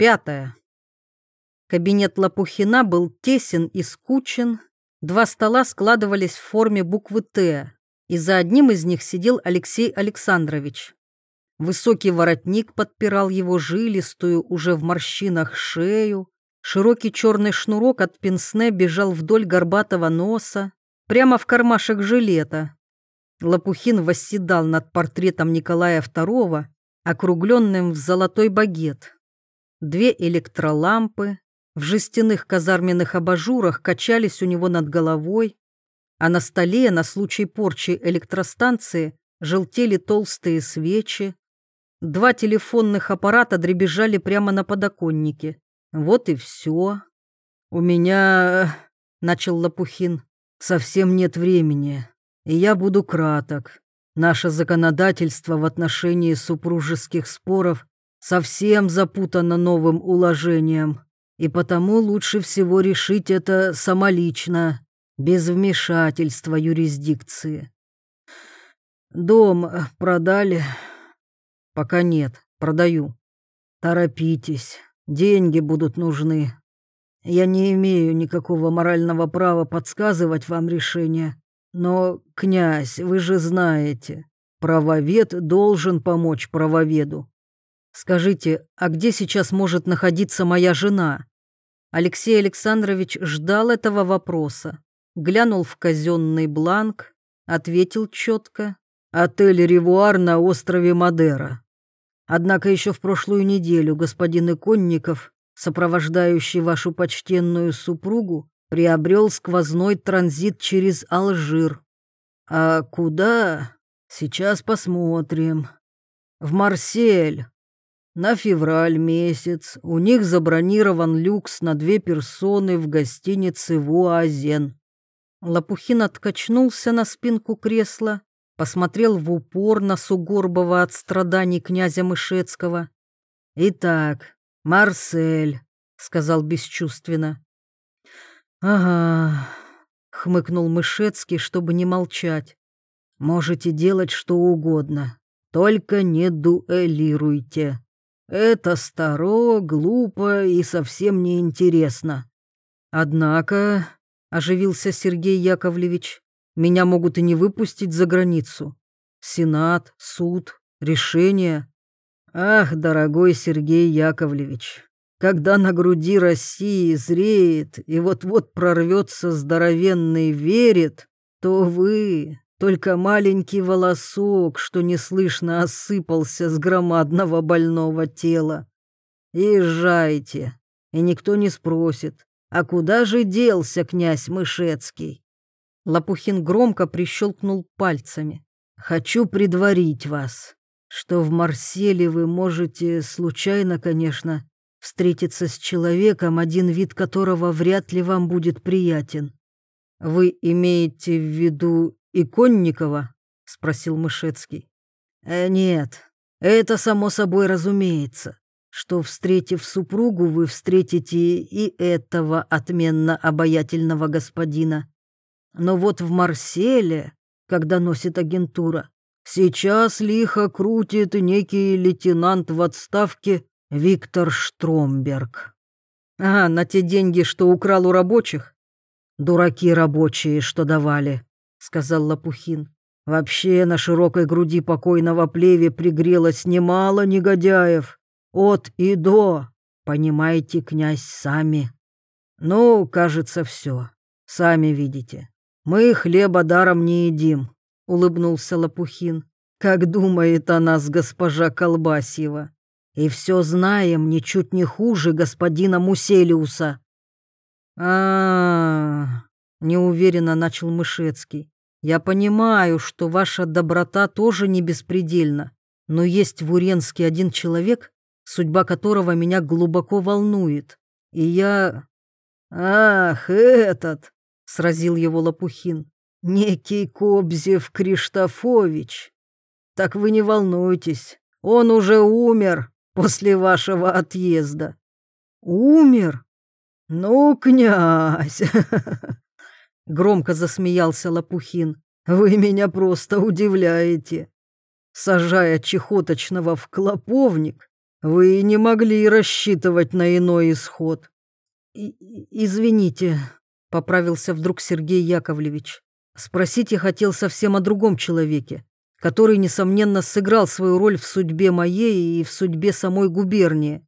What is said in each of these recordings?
Пятое. Кабинет Лопухина был тесен и скучен. Два стола складывались в форме буквы «Т», и за одним из них сидел Алексей Александрович. Высокий воротник подпирал его жилистую, уже в морщинах, шею. Широкий черный шнурок от пенсне бежал вдоль горбатого носа, прямо в кармашек жилета. Лопухин восседал над портретом Николая II, округленным в золотой багет. Две электролампы в жестяных казарменных абажурах качались у него над головой, а на столе на случай порчи электростанции желтели толстые свечи, Два телефонных аппарата дребезжали прямо на подоконнике. Вот и все. «У меня...» — начал Лопухин. «Совсем нет времени, и я буду краток. Наше законодательство в отношении супружеских споров совсем запутано новым уложением, и потому лучше всего решить это самолично, без вмешательства юрисдикции. Дом продали, Пока нет, продаю. Торопитесь, деньги будут нужны. Я не имею никакого морального права подсказывать вам решение. Но, князь, вы же знаете, правовед должен помочь правоведу. Скажите, а где сейчас может находиться моя жена? Алексей Александрович ждал этого вопроса, глянул в казенный бланк, ответил четко Отель «Ревуар» на острове Мадера. Однако еще в прошлую неделю господин Иконников, сопровождающий вашу почтенную супругу, приобрел сквозной транзит через Алжир. А куда? Сейчас посмотрим. В Марсель. На февраль месяц у них забронирован люкс на две персоны в гостинице «Вуазен». Лопухин откачнулся на спинку кресла посмотрел в упор на Сугорбова от страданий князя Мышецкого. «Итак, Марсель», — сказал бесчувственно. «Ага», — хмыкнул Мышецкий, чтобы не молчать. «Можете делать что угодно, только не дуэлируйте. Это старо, глупо и совсем неинтересно». «Однако», — оживился Сергей Яковлевич, меня могут и не выпустить за границу. Сенат, суд, решение. Ах, дорогой Сергей Яковлевич, когда на груди России зреет и вот-вот прорвется здоровенный верит, то вы, только маленький волосок, что неслышно осыпался с громадного больного тела. Езжайте, и никто не спросит, а куда же делся князь Мышецкий? Лопухин громко прищелкнул пальцами. «Хочу предварить вас, что в Марселе вы можете, случайно, конечно, встретиться с человеком, один вид которого вряд ли вам будет приятен. Вы имеете в виду Иконникова?» — спросил Мышецкий. «Э, «Нет, это само собой разумеется, что, встретив супругу, вы встретите и этого отменно обаятельного господина. Но вот в Марселе, когда носит агентура, сейчас лихо крутит некий лейтенант в отставке Виктор Штромберг. А, на те деньги, что украл у рабочих? Дураки рабочие, что давали, сказал Лопухин. Вообще на широкой груди покойного плеве пригрелось немало негодяев. От и до, понимаете, князь, сами. Ну, кажется, все. Сами видите. «Мы хлеба даром не едим», — улыбнулся Лопухин. «Как думает о нас госпожа Колбасьева. И все знаем ничуть не хуже господина Муселиуса». А, -а, а неуверенно начал Мышецкий. «Я понимаю, что ваша доброта тоже не беспредельна, но есть в Уренске один человек, судьба которого меня глубоко волнует, и я...» «Ах, этот!» сразил его Лопухин. «Некий Кобзев Криштофович. Так вы не волнуйтесь, он уже умер после вашего отъезда». «Умер? Ну, князь!» Громко засмеялся Лопухин. «Вы меня просто удивляете. Сажая чехоточного в клоповник, Вы не могли рассчитывать на иной исход. И «Извините», — поправился вдруг Сергей Яковлевич. «Спросить я хотел совсем о другом человеке, который, несомненно, сыграл свою роль в судьбе моей и в судьбе самой губернии.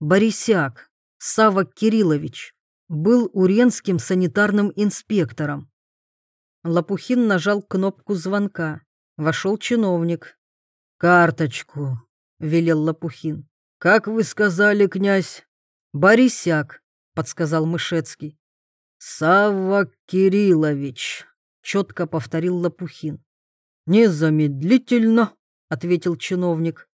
Борисяк, Сава Кириллович, был уренским санитарным инспектором. Лопухин нажал кнопку звонка. Вошел чиновник. «Карточку», — велел Лопухин. «Как вы сказали, князь?» «Борисяк», — подсказал Мышецкий. «Савва Кириллович», — четко повторил Лопухин. «Незамедлительно», — ответил чиновник.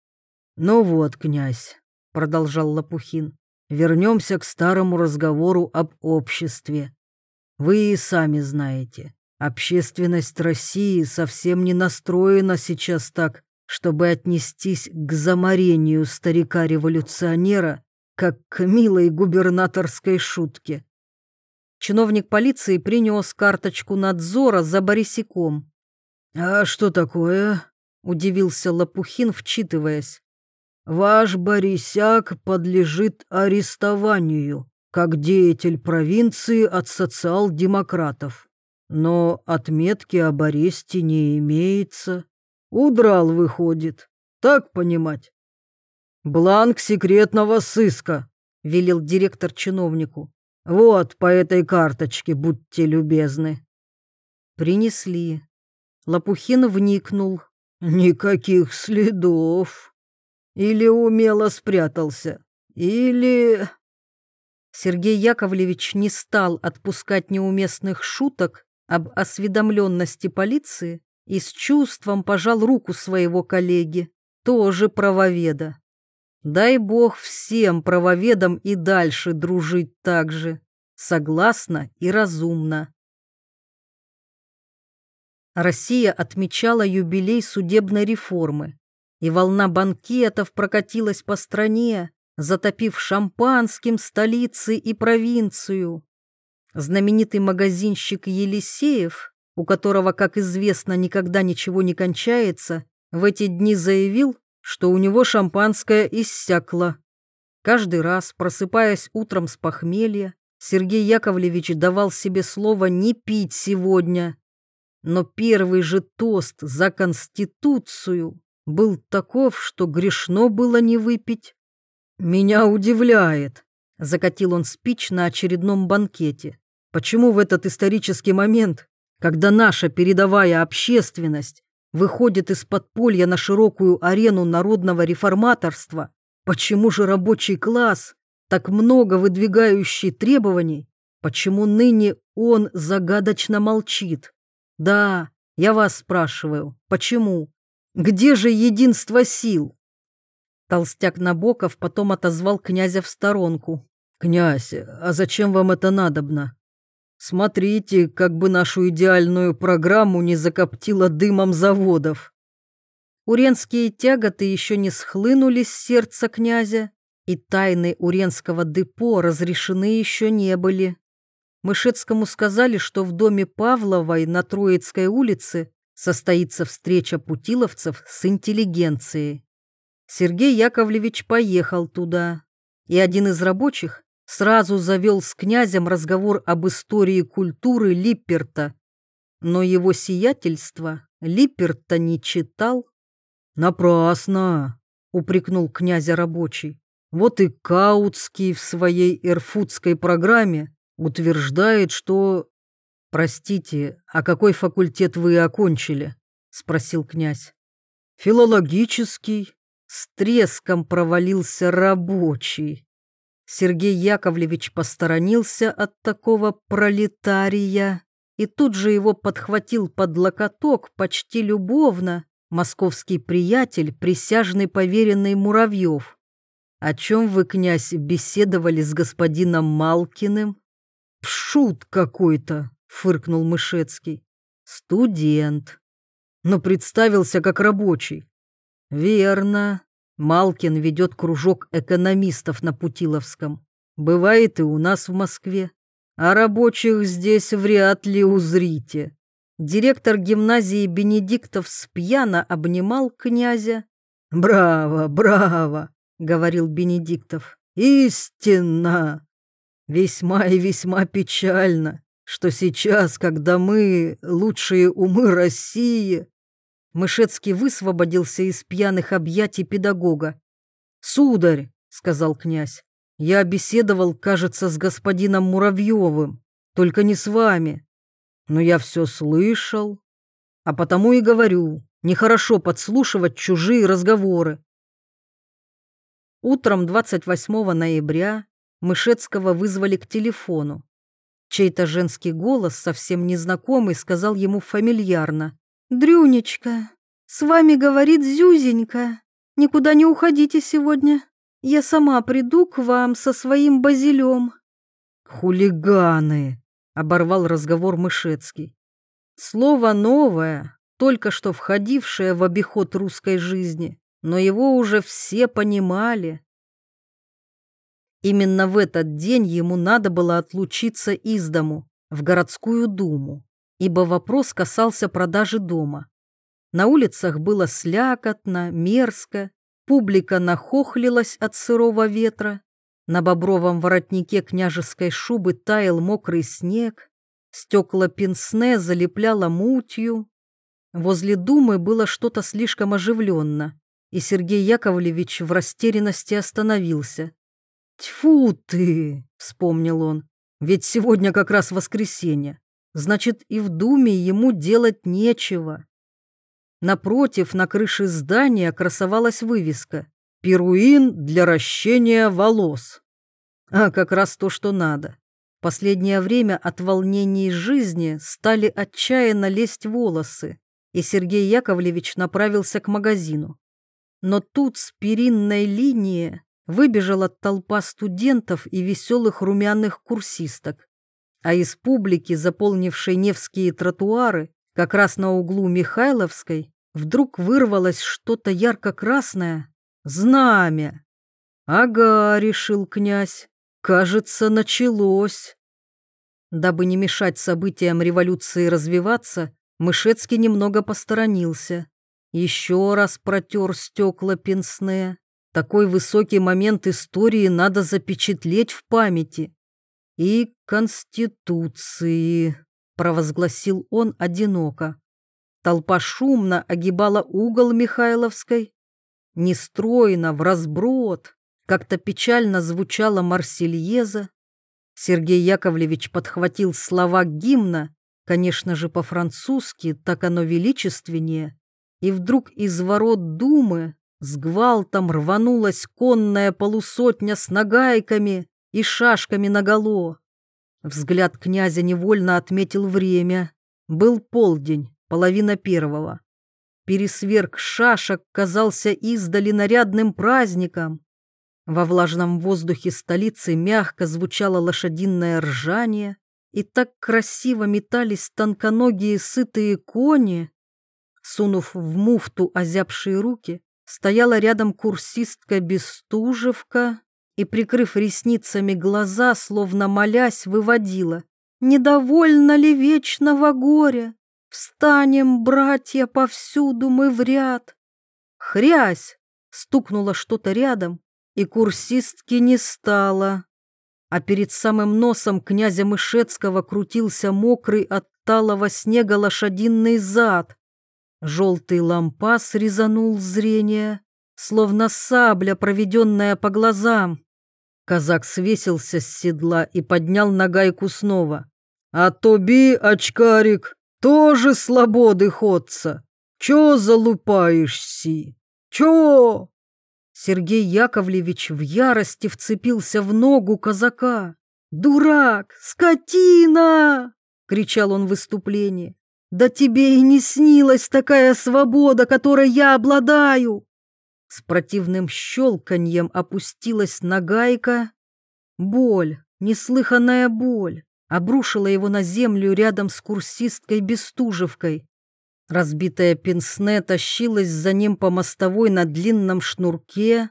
«Ну вот, князь», — продолжал Лопухин, — «вернемся к старому разговору об обществе. Вы и сами знаете, общественность России совсем не настроена сейчас так, чтобы отнестись к заморению старика-революционера, как к милой губернаторской шутке. Чиновник полиции принес карточку надзора за Борисиком. «А что такое?» — удивился Лопухин, вчитываясь. «Ваш Борисяк подлежит арестованию, как деятель провинции от социал-демократов. Но отметки об аресте не имеется. Удрал, выходит. Так понимать?» «Бланк секретного сыска», — велел директор чиновнику. Вот по этой карточке, будьте любезны. Принесли. Лопухин вникнул. Никаких следов. Или умело спрятался, или... Сергей Яковлевич не стал отпускать неуместных шуток об осведомленности полиции и с чувством пожал руку своего коллеги, тоже правоведа. Дай бог всем правоведам и дальше дружить так же, согласно и разумно. Россия отмечала юбилей судебной реформы, и волна банкетов прокатилась по стране, затопив шампанским столицы и провинцию. Знаменитый магазинщик Елисеев, у которого, как известно, никогда ничего не кончается, в эти дни заявил, что у него шампанское иссякло. Каждый раз, просыпаясь утром с похмелья, Сергей Яковлевич давал себе слово не пить сегодня. Но первый же тост за Конституцию был таков, что грешно было не выпить. «Меня удивляет», — закатил он спич на очередном банкете, «почему в этот исторический момент, когда наша передовая общественность выходит из подполья на широкую арену народного реформаторства, почему же рабочий класс, так много выдвигающий требований, почему ныне он загадочно молчит? Да, я вас спрашиваю, почему? Где же единство сил? Толстяк Набоков потом отозвал князя в сторонку. «Князь, а зачем вам это надобно? Смотрите, как бы нашу идеальную программу не закоптило дымом заводов. Уренские тяготы еще не схлынули с сердца князя, и тайны Уренского депо разрешены еще не были. Мышецкому сказали, что в доме Павловой на Троицкой улице состоится встреча путиловцев с интеллигенцией. Сергей Яковлевич поехал туда, и один из рабочих сразу завел с князем разговор об истории культуры Липперта, но его сиятельство Липперта не читал. «Напрасно!» — упрекнул князя рабочий. «Вот и Каутский в своей ирфутской программе утверждает, что...» «Простите, а какой факультет вы окончили?» — спросил князь. «Филологический». С треском провалился рабочий. Сергей Яковлевич посторонился от такого пролетария и тут же его подхватил под локоток почти любовно московский приятель, присяжный поверенный Муравьев. «О чем вы, князь, беседовали с господином Малкиным?» «Пшут какой-то», — фыркнул Мышецкий. «Студент. Но представился как рабочий». «Верно. Малкин ведет кружок экономистов на Путиловском. Бывает и у нас в Москве. А рабочих здесь вряд ли узрите. Директор гимназии Бенедиктов спьяно обнимал князя. «Браво, браво! — говорил Бенедиктов. «Истинно! Весьма и весьма печально, что сейчас, когда мы, лучшие умы России...» Мышецкий высвободился из пьяных объятий педагога. «Сударь», — сказал князь, — «я беседовал, кажется, с господином Муравьевым, только не с вами. Но я все слышал, а потому и говорю, нехорошо подслушивать чужие разговоры. Утром 28 ноября Мышецкого вызвали к телефону. Чей-то женский голос, совсем незнакомый, сказал ему фамильярно. «Дрюнечка, с вами говорит Зюзенька. Никуда не уходите сегодня. Я сама приду к вам со своим базилем». «Хулиганы!» — оборвал разговор Мышецкий. Слово новое, только что входившее в обиход русской жизни, но его уже все понимали. Именно в этот день ему надо было отлучиться из дому, в городскую думу, ибо вопрос касался продажи дома. На улицах было слякотно, мерзко, публика нахохлилась от сырого ветра, на бобровом воротнике княжеской шубы таял мокрый снег, Стекла пенсне залепляло мутью. Возле думы было что-то слишком оживленно, и Сергей Яковлевич в растерянности остановился. «Тьфу ты!» — вспомнил он. «Ведь сегодня как раз воскресенье. Значит, и в думе ему делать нечего». Напротив, на крыше здания красовалась вывеска «Перуин для ращения волос». А как раз то, что надо. Последнее время от волнений жизни стали отчаянно лезть волосы, и Сергей Яковлевич направился к магазину. Но тут с перинной линии выбежала толпа студентов и веселых румяных курсисток, а из публики, заполнившей Невские тротуары, как раз на углу Михайловской, вдруг вырвалось что-то ярко-красное — знамя. «Ага», — решил князь, Кажется, началось. Дабы не мешать событиям революции развиваться, Мышецкий немного посторонился. Еще раз протер стекла пенсне. Такой высокий момент истории надо запечатлеть в памяти. И Конституции, провозгласил он одиноко. Толпа шумно огибала угол Михайловской. Нестройно, в разброд, как-то печально звучала Марсельеза. Сергей Яковлевич подхватил слова гимна, конечно же, по-французски, так оно величественнее, и вдруг из ворот Думы с гвалтом рванулась конная полусотня с нагайками и шашками наголо. Взгляд князя невольно отметил время. Был полдень, половина первого. Пересверк шашек казался издали нарядным праздником. Во влажном воздухе столицы мягко звучало лошадиное ржание, и так красиво метались тонконогие сытые кони. Сунув в муфту озябшие руки, стояла рядом курсистка Бестужевка и, прикрыв ресницами глаза, словно молясь, выводила. «Недовольно ли вечного горя? Встанем, братья, повсюду мы в ряд!» «Хрясь!» — стукнуло что-то рядом, и курсистки не стало. А перед самым носом князя Мышецкого крутился мокрый от талого снега лошадиный зад. Желтый лампас резанул зрение, словно сабля, проведенная по глазам. Казак свесился с седла и поднял нагайку снова. «А тоби, очкарик, тоже слободы ходца. Чё залупаешься? Чё?» Сергей Яковлевич в ярости вцепился в ногу казака. «Дурак! Скотина!» — кричал он в выступлении. «Да тебе и не снилась такая свобода, которой я обладаю!» С противным щелканьем опустилась нагайка. Боль, неслыханная боль, обрушила его на землю рядом с курсисткой Бестужевкой. Разбитая пенсне тащилась за ним по мостовой на длинном шнурке.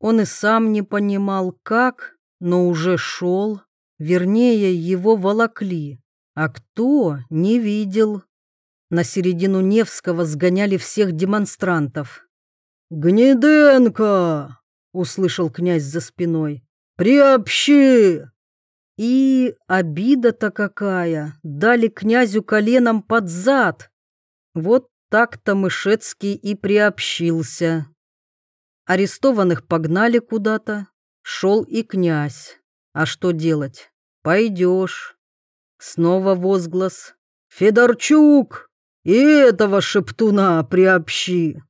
Он и сам не понимал, как, но уже шел. Вернее, его волокли. А кто, не видел. На середину Невского сгоняли всех демонстрантов. «Гнеденко!» — услышал князь за спиной. «Приобщи!» И обида-то какая! Дали князю коленом под зад. Вот так-то Мышецкий и приобщился. Арестованных погнали куда-то. Шел и князь. А что делать? Пойдешь. Снова возглас. «Федорчук! И этого шептуна приобщи!»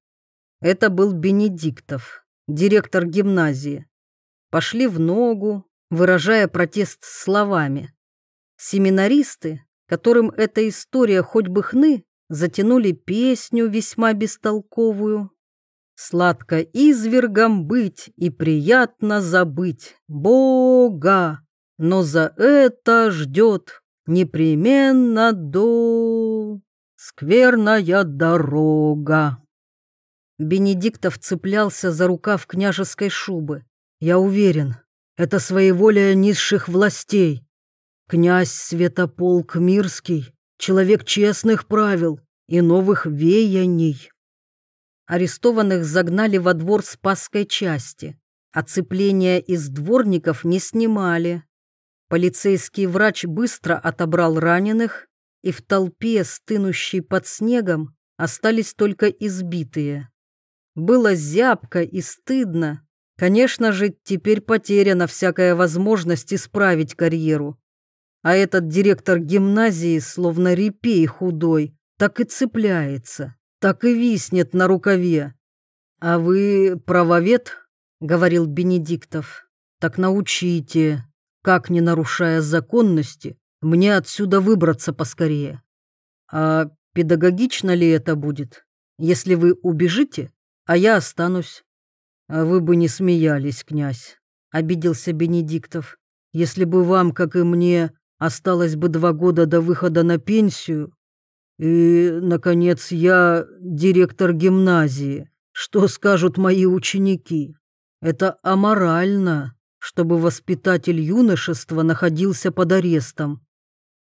Это был Бенедиктов, директор гимназии. Пошли в ногу, выражая протест словами. Семинаристы, которым эта история хоть бы хны, затянули песню весьма бестолковую. Сладко извергом быть и приятно забыть Бога, но за это ждет непременно до скверная дорога. Бенедиктов цеплялся за рукав княжеской шубы. «Я уверен, это своеволие низших властей. Князь Святополк Мирский, человек честных правил и новых веяний». Арестованных загнали во двор Спасской части. Оцепления из дворников не снимали. Полицейский врач быстро отобрал раненых, и в толпе, стынущей под снегом, остались только избитые. Было зябко и стыдно. Конечно же, теперь потеряна всякая возможность исправить карьеру. А этот директор гимназии, словно репей худой, так и цепляется, так и виснет на рукаве. «А вы правовед?» — говорил Бенедиктов. «Так научите, как, не нарушая законности, мне отсюда выбраться поскорее. А педагогично ли это будет, если вы убежите а я останусь. А вы бы не смеялись, князь, обиделся Бенедиктов. Если бы вам, как и мне, осталось бы два года до выхода на пенсию, и, наконец, я директор гимназии, что скажут мои ученики? Это аморально, чтобы воспитатель юношества находился под арестом.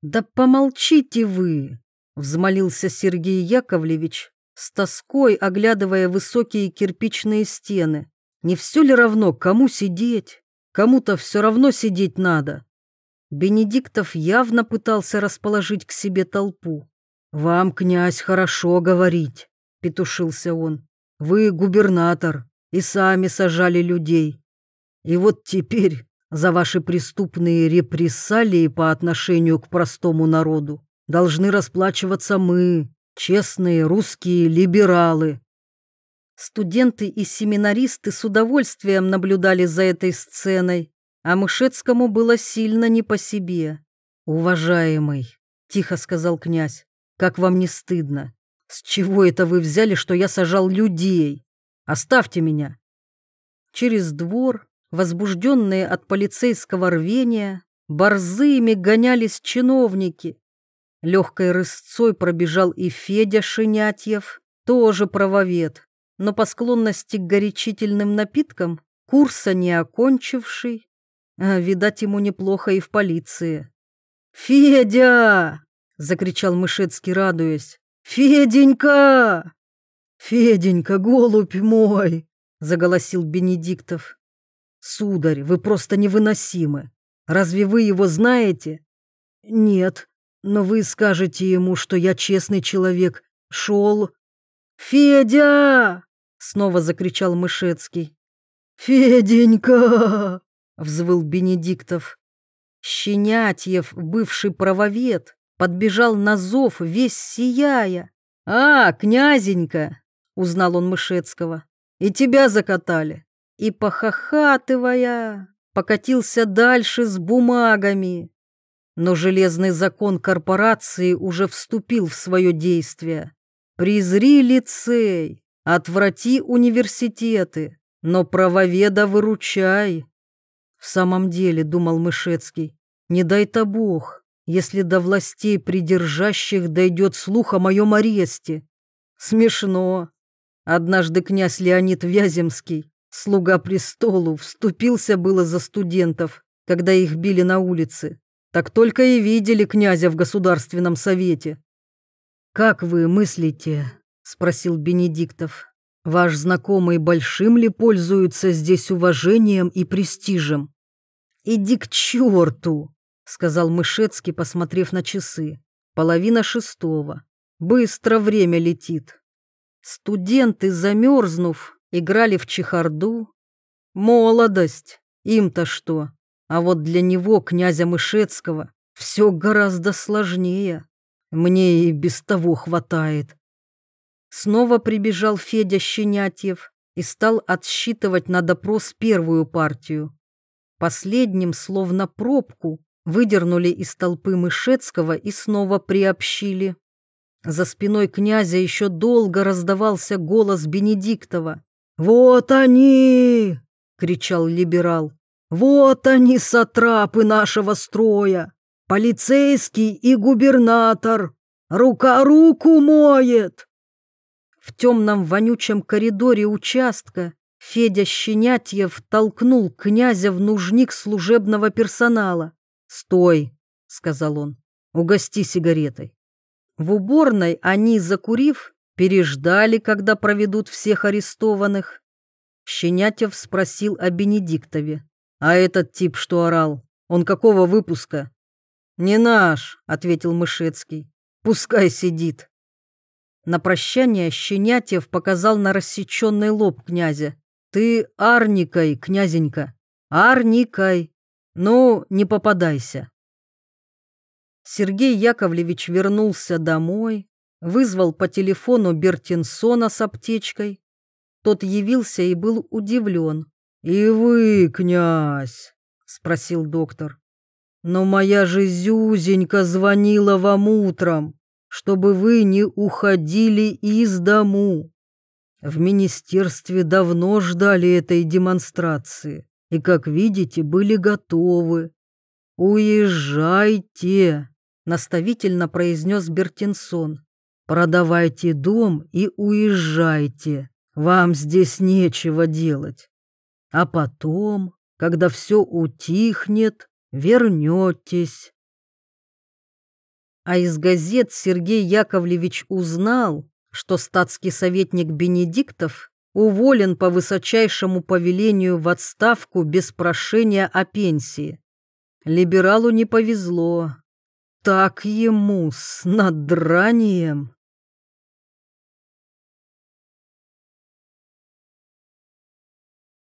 Да помолчите вы, взмолился Сергей Яковлевич, с тоской оглядывая высокие кирпичные стены. Не все ли равно, кому сидеть? Кому-то все равно сидеть надо. Бенедиктов явно пытался расположить к себе толпу. «Вам, князь, хорошо говорить», — петушился он. «Вы губернатор и сами сажали людей. И вот теперь за ваши преступные репрессалии по отношению к простому народу должны расплачиваться мы, Честные русские либералы. Студенты и семинаристы с удовольствием наблюдали за этой сценой, а Мышецкому было сильно не по себе. «Уважаемый», — тихо сказал князь, — «как вам не стыдно? С чего это вы взяли, что я сажал людей? Оставьте меня». Через двор, возбужденные от полицейского рвения, борзыми гонялись чиновники, Легкой рысцой пробежал и Федя Шинятьев, тоже правовед, но по склонности к горячительным напиткам, курса не окончивший. А, видать, ему неплохо и в полиции. «Федя!» — закричал Мышецкий, радуясь. «Феденька!» «Феденька, голубь мой!» — заголосил Бенедиктов. «Сударь, вы просто невыносимы. Разве вы его знаете?» «Нет, но вы скажете ему, что я честный человек. Шел. «Федя!» — снова закричал Мышецкий. «Феденька!» — взвыл Бенедиктов. Щенятьев, бывший правовед, подбежал на зов, весь сияя. «А, князенька!» — узнал он Мышецкого. «И тебя закатали!» И, похохатывая, покатился дальше с бумагами. Но железный закон корпорации уже вступил в свое действие. Призри лицей, отврати университеты, но правоведа выручай. В самом деле, думал Мышецкий, не дай-то Бог, если до властей придержащих дойдет слух о моем аресте. Смешно. Однажды князь Леонид Вяземский, слуга престолу, вступился было за студентов, когда их били на улице так только и видели князя в Государственном совете. «Как вы мыслите?» — спросил Бенедиктов. Ваш знакомый большим ли пользуется здесь уважением и престижем? Иди к черту, сказал Мышецкий, посмотрев на часы. Половина шестого. Быстро время летит. Студенты, замерзнув, играли в чехарду. Молодость, им-то что? А вот для него, князя Мышецкого, все гораздо сложнее. Мне и без того хватает. Снова прибежал Федя Щенятьев и стал отсчитывать на допрос первую партию. Последним, словно пробку, выдернули из толпы Мышецкого и снова приобщили. За спиной князя еще долго раздавался голос Бенедиктова. «Вот они!» — кричал либерал. «Вот они, сатрапы нашего строя! Полицейский и губернатор! Рука руку моет!» В темном вонючем коридоре участка Федя Щенятьев толкнул князя в нужник служебного персонала. «Стой!» — сказал он. «Угости сигаретой». В уборной они, закурив, переждали, когда проведут всех арестованных. Щенятев спросил о Бенедиктове. «А этот тип, что орал, он какого выпуска?» «Не наш», — ответил Мышецкий. «Пускай сидит». На прощание Щенятев показал на рассеченный лоб князя. «Ты арникой, князенька, арникой. Ну, не попадайся». Сергей Яковлевич вернулся домой, вызвал по телефону Бертинсона с аптечкой. Тот явился и был удивлен. «И вы, князь?» — спросил доктор. «Но моя же Зюзенька звонила вам утром, чтобы вы не уходили из дому. В министерстве давно ждали этой демонстрации и, как видите, были готовы. Уезжайте!» наставительно произнес Бертинсон. «Продавайте дом и уезжайте. Вам здесь нечего делать. А потом, когда все утихнет, вернетесь». А из газет Сергей Яковлевич узнал, что статский советник Бенедиктов уволен по высочайшему повелению в отставку без прошения о пенсии. Либералу не повезло так ему с надранием.